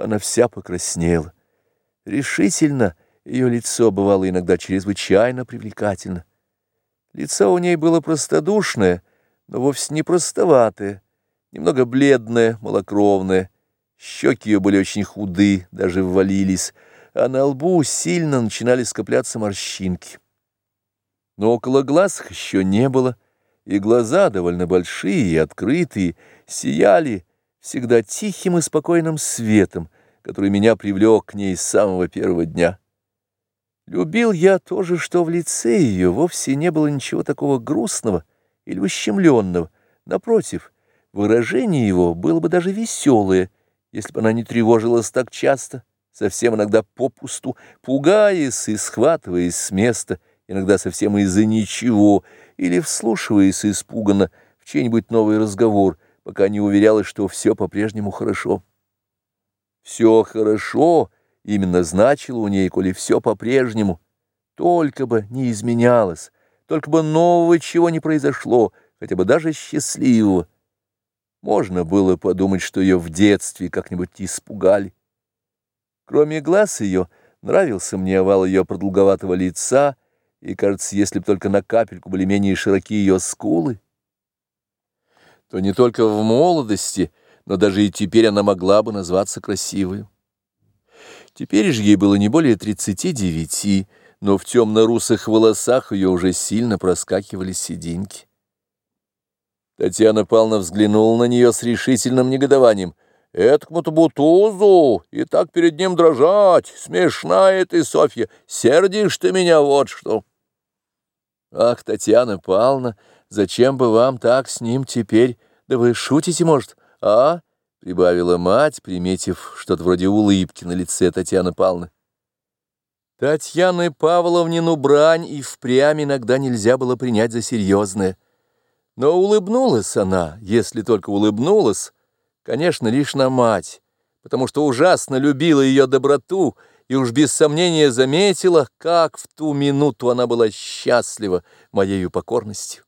она вся покраснела. Решительно ее лицо бывало иногда чрезвычайно привлекательно. Лицо у ней было простодушное, но вовсе не простоватое, немного бледное, малокровное. Щеки ее были очень худы, даже ввалились, а на лбу сильно начинали скопляться морщинки. Но около глаз еще не было, и глаза, довольно большие и открытые, сияли всегда тихим и спокойным светом, который меня привлек к ней с самого первого дня. Любил я тоже, что в лице ее вовсе не было ничего такого грустного или ущемленного. Напротив, выражение его было бы даже веселое, если бы она не тревожилась так часто, совсем иногда попусту, пугаясь и схватываясь с места, иногда совсем из-за ничего, или вслушиваясь испуганно в чей-нибудь новый разговор, пока не уверялась, что все по-прежнему хорошо. Все хорошо именно значило у ней, коли все по-прежнему, только бы не изменялось, только бы нового чего не произошло, хотя бы даже счастливого. Можно было подумать, что ее в детстве как-нибудь испугали. Кроме глаз ее, нравился мне овал ее продолговатого лица, и, кажется, если бы только на капельку были менее широки ее скулы, то не только в молодости, но даже и теперь она могла бы назваться красивой. Теперь же ей было не более тридцати девяти, но в темно-русых волосах ее уже сильно проскакивали сединки. Татьяна Павловна взглянула на нее с решительным негодованием. «Эткому-то бутузу, и так перед ним дрожать! Смешная ты, Софья! Сердишь ты меня, вот что!» «Ах, Татьяна Павловна, зачем бы вам так с ним теперь? Да вы шутите, может, а?» — прибавила мать, приметив что-то вроде улыбки на лице Татьяны Павловны. Татьяны Павловнину брань и впрямь иногда нельзя было принять за серьезное. Но улыбнулась она, если только улыбнулась, конечно, лишь на мать, потому что ужасно любила ее доброту и уж без сомнения заметила, как в ту минуту она была счастлива моею покорностью.